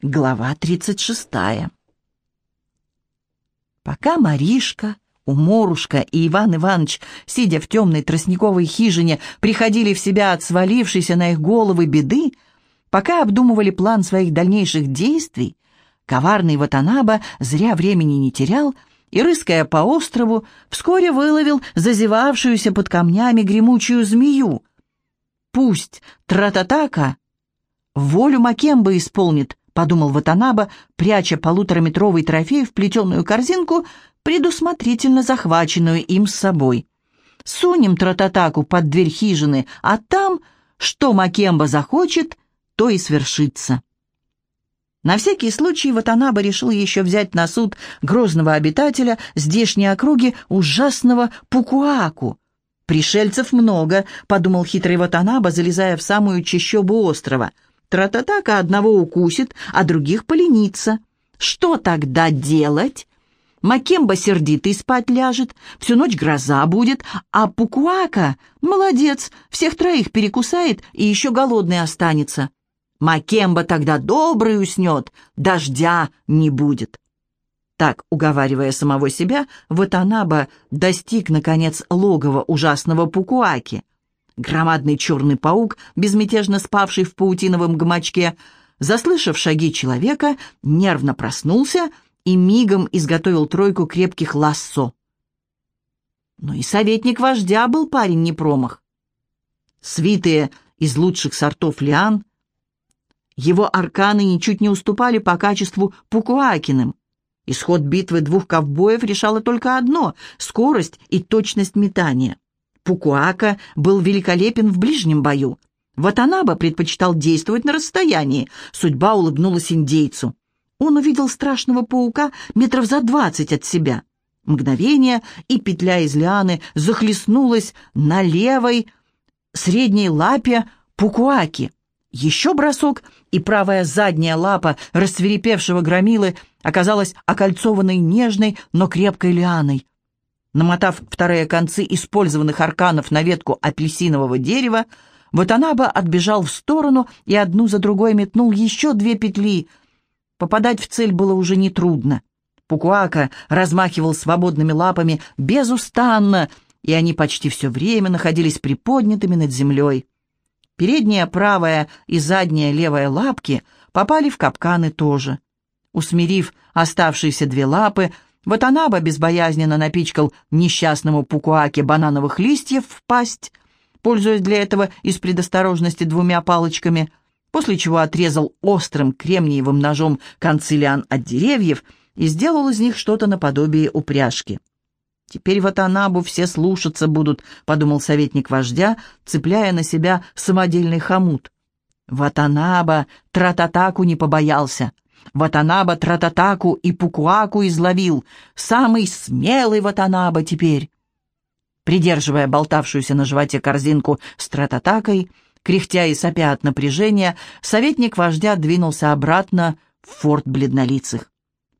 Глава 36. Пока Маришка, Уморушка и Иван Иванович, сидя в темной тростниковой хижине, приходили в себя от свалившейся на их головы беды, пока обдумывали план своих дальнейших действий, коварный Ватанаба зря времени не терял и, рыская по острову, вскоре выловил зазевавшуюся под камнями гремучую змею. Пусть Трататака волю Макемба исполнит, подумал Ватанаба, пряча полутораметровый трофей в плетеную корзинку, предусмотрительно захваченную им с собой. Сунем трататаку под дверь хижины, а там, что Макемба захочет, то и свершится. На всякий случай Ватанаба решил еще взять на суд грозного обитателя здешней округи ужасного Пукуаку. «Пришельцев много», — подумал хитрый Ватанаба, залезая в самую чащобу острова — Трататака одного укусит, а других поленится. Что тогда делать? Макемба сердитый спать ляжет, всю ночь гроза будет, а Пукуака, молодец, всех троих перекусает и еще голодный останется. Макемба тогда добрый уснет, дождя не будет. Так, уговаривая самого себя, Ватанаба достиг, наконец, логова ужасного Пукуаки. Громадный черный паук, безмятежно спавший в паутиновом гамачке, заслышав шаги человека, нервно проснулся и мигом изготовил тройку крепких лассо. Но и советник вождя был парень не промах. Свитые из лучших сортов лиан, его арканы ничуть не уступали по качеству Пукуакиным. Исход битвы двух ковбоев решало только одно — скорость и точность метания. Пукуака был великолепен в ближнем бою. Ватанаба предпочитал действовать на расстоянии. Судьба улыбнулась индейцу. Он увидел страшного паука метров за двадцать от себя. Мгновение, и петля из лианы захлестнулась на левой средней лапе Пукуаки. Еще бросок, и правая задняя лапа рассверепевшего громилы оказалась окольцованной нежной, но крепкой лианой. Намотав вторые концы использованных арканов на ветку апельсинового дерева, Ватанаба отбежал в сторону и одну за другой метнул еще две петли. Попадать в цель было уже нетрудно. Пукуака размахивал свободными лапами безустанно, и они почти все время находились приподнятыми над землей. Передняя правая и задняя левая лапки попали в капканы тоже. Усмирив оставшиеся две лапы, Ватанаба безбоязненно напичкал несчастному Пукуаке банановых листьев в пасть, пользуясь для этого из предосторожности двумя палочками, после чего отрезал острым кремниевым ножом концилиан от деревьев и сделал из них что-то наподобие упряжки. «Теперь Ватанабу все слушаться будут», — подумал советник вождя, цепляя на себя самодельный хомут. Ватанаба трататаку не побоялся — Ватанаба Трататаку и Пукуаку изловил. Самый смелый Ватанаба теперь. Придерживая болтавшуюся на животе корзинку с Трататакой, кряхтя и сопя от напряжения, советник вождя двинулся обратно в форт бледнолицых.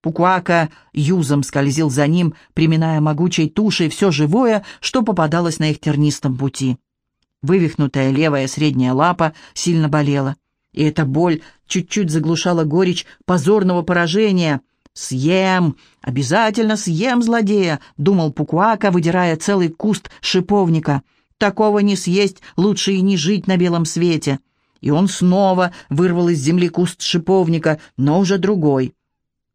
Пукуака юзом скользил за ним, приминая могучей тушей все живое, что попадалось на их тернистом пути. Вывихнутая левая средняя лапа сильно болела и эта боль чуть-чуть заглушала горечь позорного поражения. «Съем! Обязательно съем злодея!» — думал Пукуака, выдирая целый куст шиповника. «Такого не съесть, лучше и не жить на белом свете!» И он снова вырвал из земли куст шиповника, но уже другой.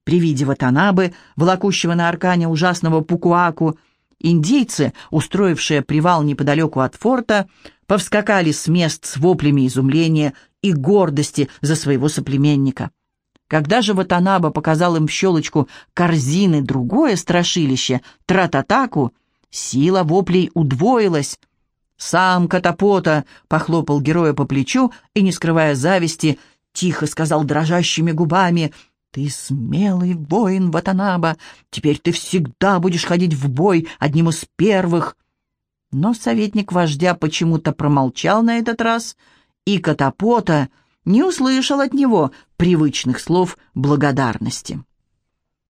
При виде Ватанабы, волокущего на аркане ужасного Пукуаку, индейцы, устроившие привал неподалеку от форта, повскакали с мест с воплями изумления и гордости за своего соплеменника. Когда же Ватанаба показал им щелочку корзины другое страшилище, трататаку, сила воплей удвоилась. Сам Катапота похлопал героя по плечу и, не скрывая зависти, тихо сказал дрожащими губами «Ты смелый воин, Ватанаба, теперь ты всегда будешь ходить в бой одним из первых». Но советник вождя почему-то промолчал на этот раз — и Катапота не услышал от него привычных слов благодарности.